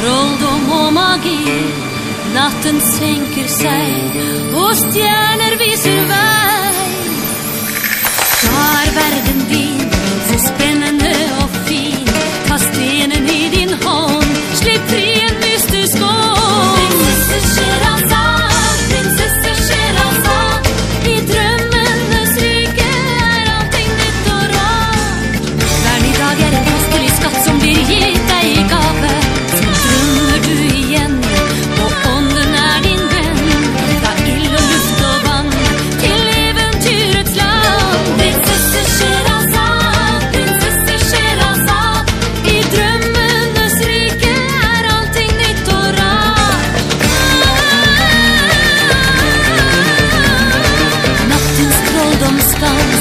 trolldom og magi. Natten senker seg, og stjerner viser 있던